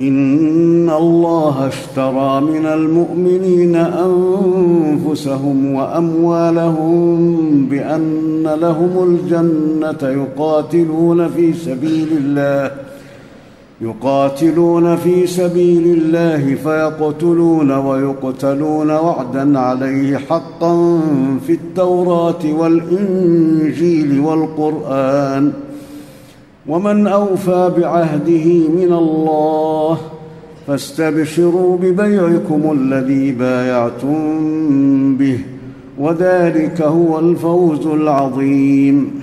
إن الله اشترى من المؤمنين أنفسهم وأموالهم بأن لهم الجنة يقاتلون في سبيل الله. يقاتلون في سبيل الله فيقتلون ويقتلون وعدا عليه حقا في التوراة والإنجيل والقرآن. ومن أوفى بعهده من الله فاستبشروا ببيعكم الذي بايعتم به وذلك هو الفوز العظيم.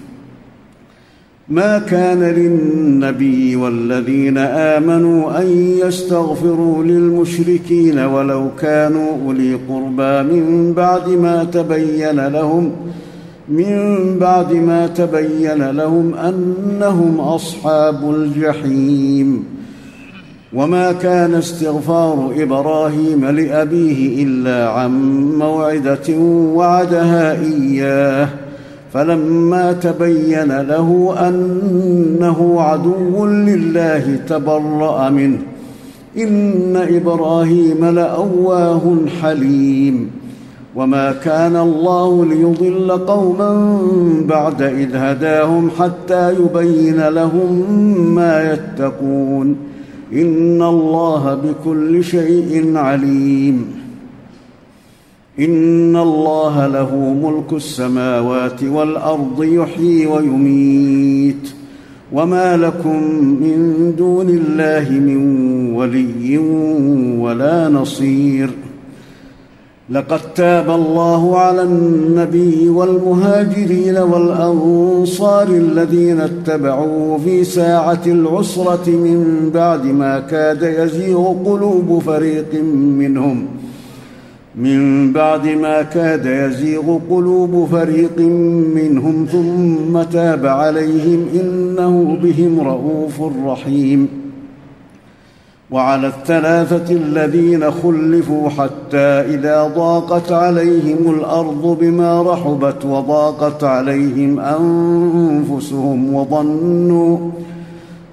ما كان للنبي والذين آمنوا أن يستغفروا للمشركين ولو كانوا أولي قربى من بعد ما تبين لهم من بعد ما تبين لهم أنهم أصحاب الجحيم. وما كان استغفار إبراهيم لأبيه إلا عن موعدة وعدها إياه. فلما تبين له أنه عدو لله تبرأ منه. إن إبراهيم لأواه حليم. وما كان الله ليضل قوما بعد إذ هداهم حتى يبين لهم ما يتقون. إن الله بكل شيء عليم. إن الله له ملك السماوات والأرض يحيي ويميت وما لكم من دون الله من ولي ولا نصير لقد تاب الله على النبي والمهاجرين والأنصار الذين اتبعوه في ساعة العسرة من بعد ما كاد يزيغ قلوب فريق منهم من بعد ما كاد يزيغ قلوب فريق منهم ثم تاب عليهم إنه بهم رءوف رحيم. وعلى الثلاثة الذين خلفوا حتى إذا ضاقت عليهم الأرض بما رحبت وضاقت عليهم أنفسهم وظنوا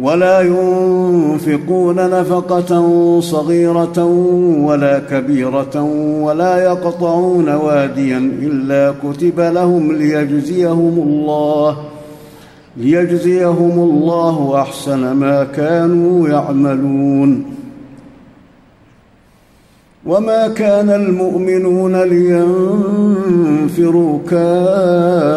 ولا ينفقون نفقة صغيرة ولا كبيرة ولا يقطعون واديا إلا كتب لهم ليجزيهم الله ليجزيهم الله أحسن ما كانوا يعملون وما كان المؤمنون لينفروا كافة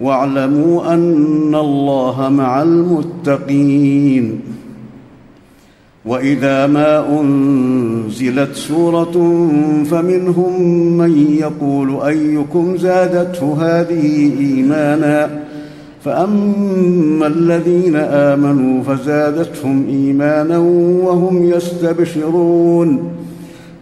واعلموا أن الله مع المتقين. وإذا ما أنزلت سورة فمنهم من يقول أيكم زادته هذه إيمانا فأما الذين آمنوا فزادتهم إيمانا وهم يستبشرون.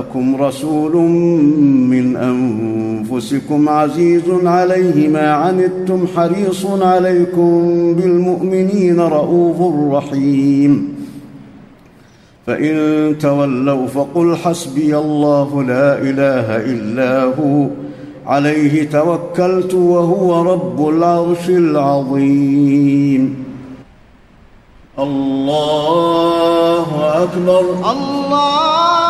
جاءكم رسول من أنفسكم عزيز عليه ما عنتم حريص عليكم بالمؤمنين رءوف رحيم. فإن تولوا فقل حسبي الله لا إله إلا هو عليه توكلت وهو رب العرش العظيم. الله أكبر. الله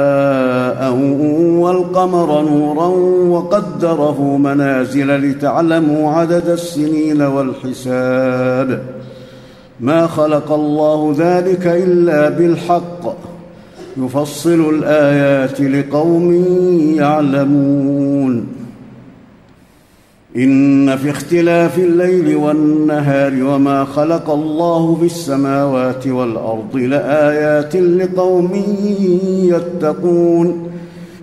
والقمر نورا وقدره منازل لتعلموا عدد السنين والحساب. ما خلق الله ذلك إلا بالحق. يفصل الآيات لقوم يعلمون. إن في اختلاف الليل والنهار وما خلق الله في السماوات والأرض لآيات لقوم يتقون.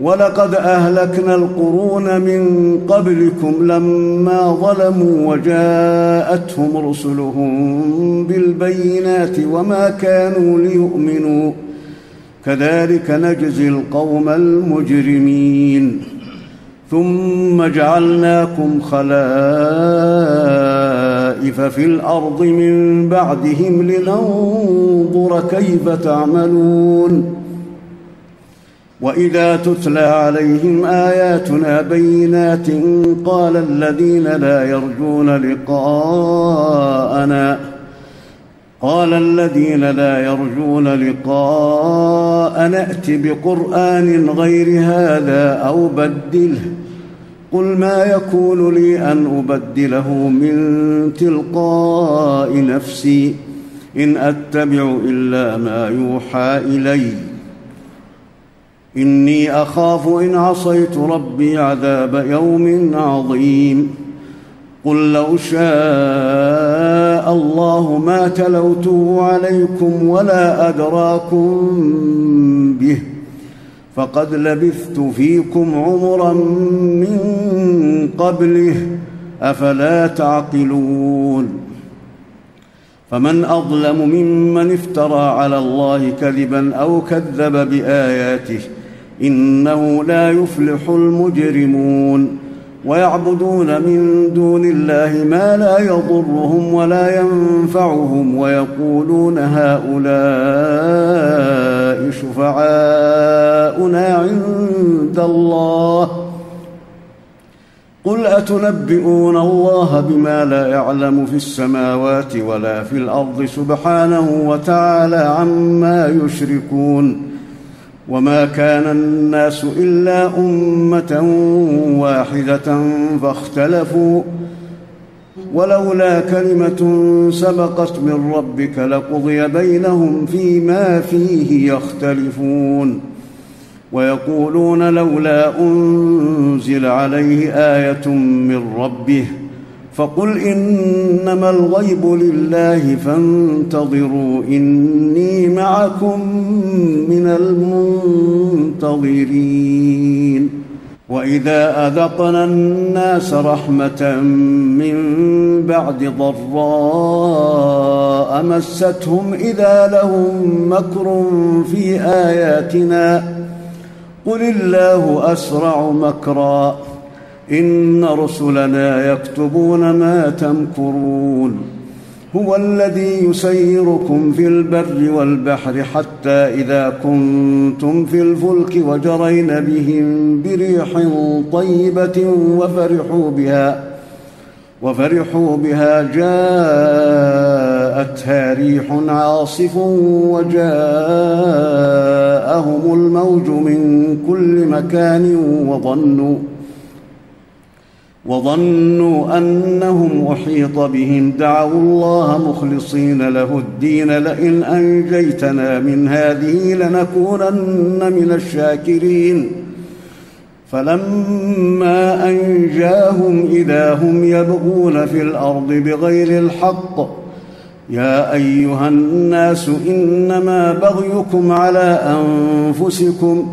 ولقد أهلكنا القرون من قبلكم لما ظلموا وجاءتهم رسلهم بالبينات وما كانوا ليؤمنوا. كذلك نجزي القوم المجرمين. ثم جعلناكم خلائف في الأرض من بعدهم لننظر كيف تعملون. وإذا تتلى عليهم آياتنا بينات قال الذين لا يرجون لقاءنا قال الذين لا يرجون لقاء نات بقرآن غير هذا أو بدله قل ما يكون لي أن أبدله من تلقاء نفسي إن أتبع إلا ما يوحى إلي إني أخاف إن عصيت ربي عذاب يوم عظيم. قل لو شاء الله ما تلوته عليكم ولا أدراكم به فقد لبثت فيكم عمرا من قبله أفلا تعقلون. فمن أظلم ممن افترى على الله كذبا أو كذب بآياته إنه لا يفلح المجرمون. ويعبدون من دون الله ما لا يضرهم ولا ينفعهم ويقولون هؤلاء شفعاؤنا عند الله. قل أتنبئون الله بما لا يعلم في السماوات ولا في الأرض سبحانه وتعالى عما يشركون. وما كان الناس إلا أمة واحدة فاختلفوا. ولولا كلمة سبقت من ربك لقضي بينهم فيما فيه يختلفون. ويقولون لولا أنزل عليه آية من ربه فقل إنما الغيب لله فانتظروا إني معكم من المنتظرين. وإذا أذقنا الناس رحمة من بعد ضراء مستهم إذا لهم مكر في آياتنا. قل الله أسرع مكرا. إن رسلنا يكتبون ما تمكرون هو الذي يسيركم في البر والبحر حتى إذا كنتم في الفلك وجرين بهم بريح طيبة وفرحوا بها وفرحوا بها جاءتها ريح عاصف وجاءهم الموج من كل مكان وظنوا وظنوا أنهم أحيط بهم. دعوا الله مخلصين له الدين. لئن أنجيتنا من هذه لنكونن من الشاكرين. فلما أنجاهم إذا هم يبغون في الأرض بغير الحق يا أيها الناس إنما بغيكم على أنفسكم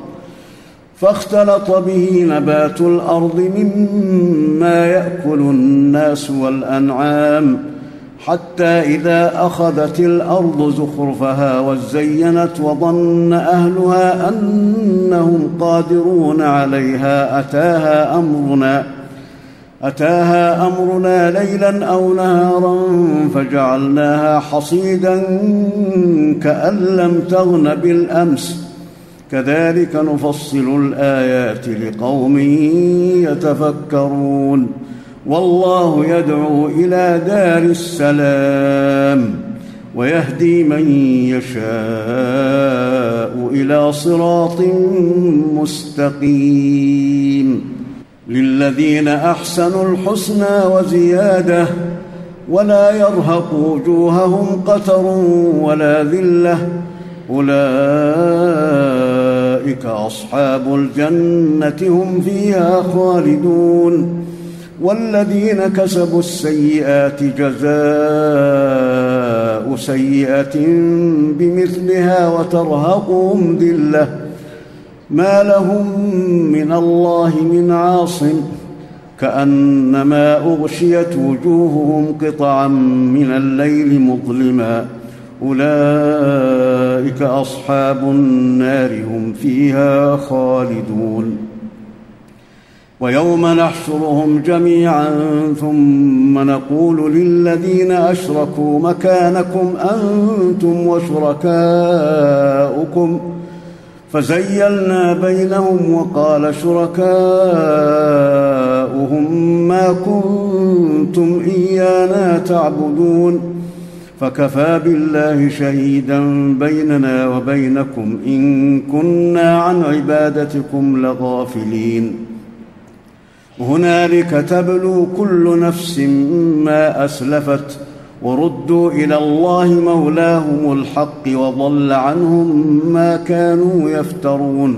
فاختلط به نبات الأرض مما يأكل الناس والأنعام حتى إذا أخذت الأرض زخرفها وزينت وظن أهلها أنهم قادرون عليها. أتاها أمرنا أتاها أمرنا ليلا أو نهارا فجعلناها حصيدا كأن لم تغن بالأمس. كذلك نفصل الآيات لقوم يتفكرون. والله يدعو إلى دار السلام ويهدي من يشاء إلى صراط مستقيم. للذين أحسنوا الحسنى وزيادة ولا يرهق وجوههم قتر ولا ذلة أولئك أصحاب الجنة هم فيها خالدون والذين كسبوا السيئات جزاء سيئة بمثلها وترهقهم ذلة ما لهم من الله من عاصم كأنما أغشيت وجوههم قطعا من الليل مظلما أولئك أصحاب النار هم فيها خالدون. ويوم نحشرهم جميعا ثم نقول للذين أشركوا مكانكم أنتم وشركاؤكم. فزيلنا بينهم وقال شركاؤهم ما كنتم إيانا تعبدون. فكفى بالله شهيدا بيننا وبينكم إن كنا عن عبادتكم لغافلين. هنالك تبلو كل نفس ما أسلفت وردوا إلى الله مولاهم الحق وضل عنهم ما كانوا يفترون.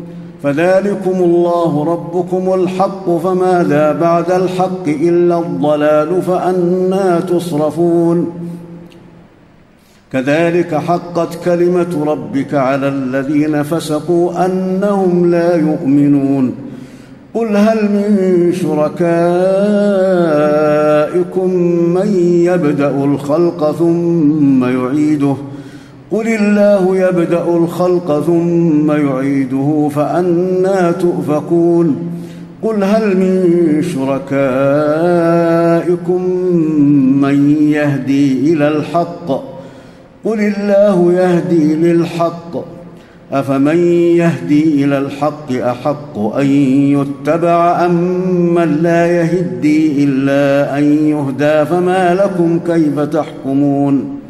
فذلكم الله ربكم الحق فماذا بعد الحق إلا الضلال فانى تصرفون. كذلك حقت كلمة ربك على الذين فسقوا أنهم لا يؤمنون. قل هل من شركائكم من يبدأ الخلق ثم يعيده؟ قل الله يبدا الخلق ثم يعيده فانى تؤفكون قل هل من شركائكم من يهدي إلى الحق؟ قل الله يهدي للحق. افمن يهدي إلى الحق احق ان يتبع ام من لا يهدي الا ان يهدى فما لكم كيف تحكمون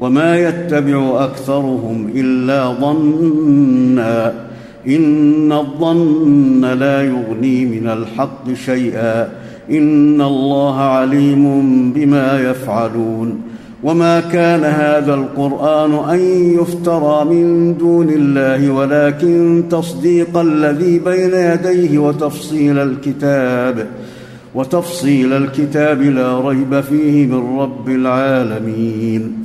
وما يتبع أكثرهم إلا ظنا. إن الظن لا يغني من الحق شيئا. إن الله عليم بما يفعلون. وما كان هذا القرآن أن يفترى من دون الله ولكن تصديق الذي بين يديه وتفصيل الكتاب. وتفصيل الكتاب لا ريب فيه من رب العالمين.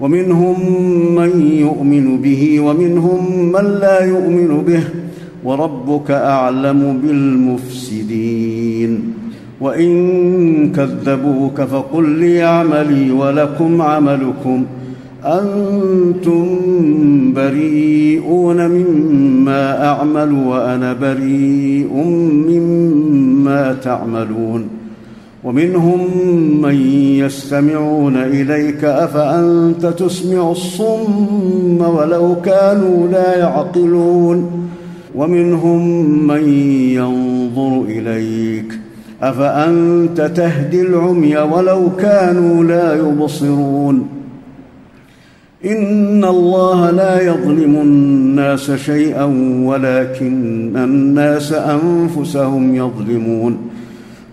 ومنهم من يؤمن به ومنهم من لا يؤمن به وربك أعلم بالمفسدين. وإن كذبوك فقل لي عملي ولكم عملكم. أنتم بريئون مما أعمل وأنا بريء مما تعملون. ومنهم من يستمعون إليك أفأنت تسمع الصم ولو كانوا لا يعقلون؟ ومنهم من ينظر إليك أفأنت تهدي العمي ولو كانوا لا يبصرون؟ إن الله لا يظلم الناس شيئا ولكن الناس أنفسهم يظلمون.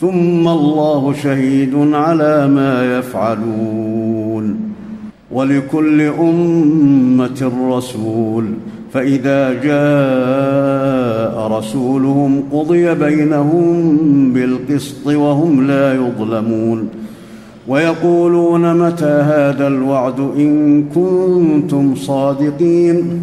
ثم الله شهيد على ما يفعلون. ولكل أمة رسول. فإذا جاء رسولهم قضي بينهم بالقسط وهم لا يظلمون. ويقولون متى هذا الوعد إن كنتم صادقين؟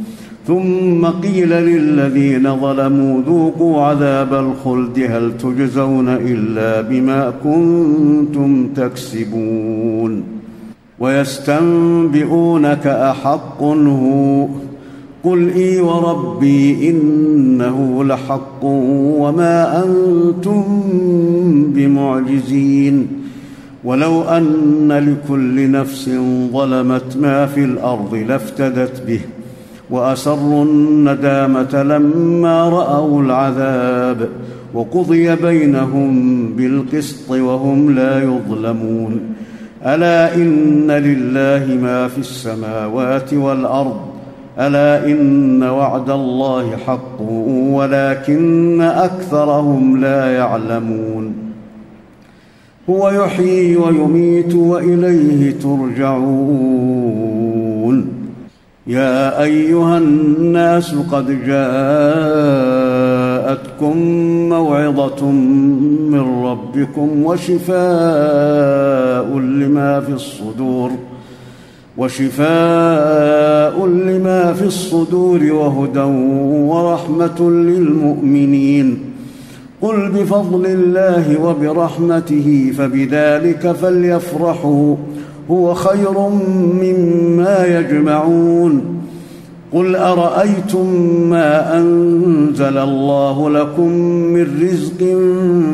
ثم قيل للذين ظلموا ذوقوا عذاب الخلد هل تجزون إلا بما كنتم تكسبون ويستنبئونك أحق هو قل إي وربي إنه لحق وما أنتم بمعجزين ولو أن لكل نفس ظلمت ما في الأرض لافتدت به وأسروا الندامة لما رأوا العذاب وقضي بينهم بالقسط وهم لا يظلمون. ألا إن لله ما في السماوات والأرض؟ ألا إن وعد الله حق ولكن أكثرهم لا يعلمون. هو يحيي ويميت وإليه ترجعون. يا أيها الناس قد جاءتكم موعظة من ربكم وشفاء لما في الصدور وشفاء لما في الصدور وهدى ورحمة للمؤمنين. قل بفضل الله وبرحمته فبذلك فليفرحوا. هو خير مما يجمعون. قل أرأيتم ما أنزل الله لكم من رزق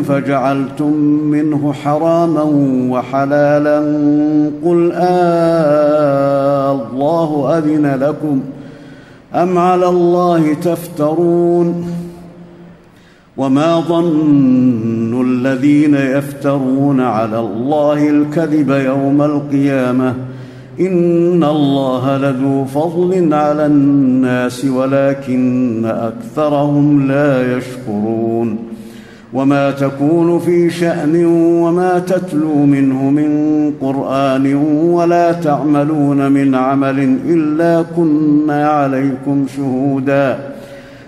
فجعلتم منه حراما وحلالا؟ قل آه الله أذن لكم. أم على الله تفترون؟ وما ظن الذين يفترون على الله الكذب يوم القيامه ان الله لذو فضل على الناس ولكن اكثرهم لا يشكرون وما تكون في شان وما تتلو منه من قران ولا تعملون من عمل الا كنا عليكم شهودا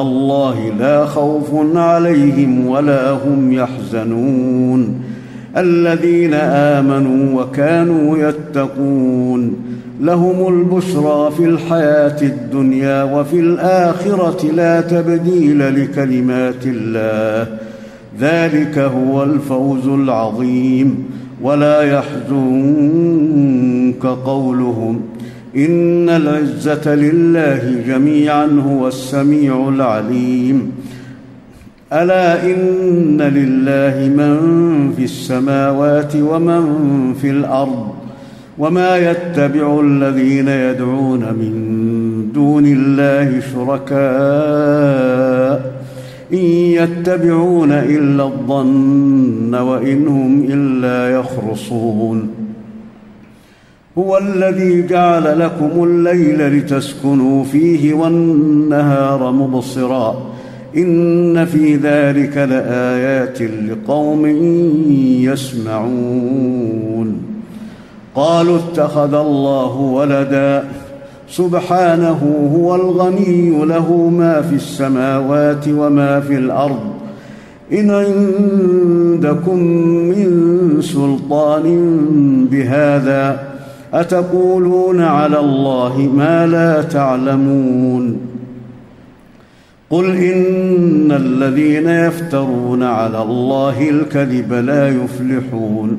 الله لا خوف عليهم ولا هم يحزنون. الذين آمنوا وكانوا يتقون. لهم البشرى في الحياة الدنيا وفي الآخرة لا تبديل لكلمات الله. ذلك هو الفوز العظيم. ولا يحزنك قولهم. إن العزة لله جميعا هو السميع العليم. ألا إن لله من في السماوات ومن في الأرض وما يتبع الذين يدعون من دون الله شركاء. إن يتبعون إلا الظن وإن هم إلا يخرصون. هو الذي جعل لكم الليل لتسكنوا فيه والنهار مبصرا. إن في ذلك لآيات لقوم يسمعون. قالوا اتخذ الله ولدا. سبحانه هو الغني له ما في السماوات وما في الأرض. إن عندكم من سلطان بهذا أتقولون على الله ما لا تعلمون قل إن الذين يفترون على الله الكذب لا يفلحون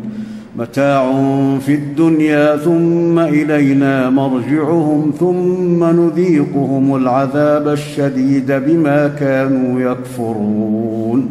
متاع في الدنيا ثم إلينا مرجعهم ثم نذيقهم العذاب الشديد بما كانوا يكفرون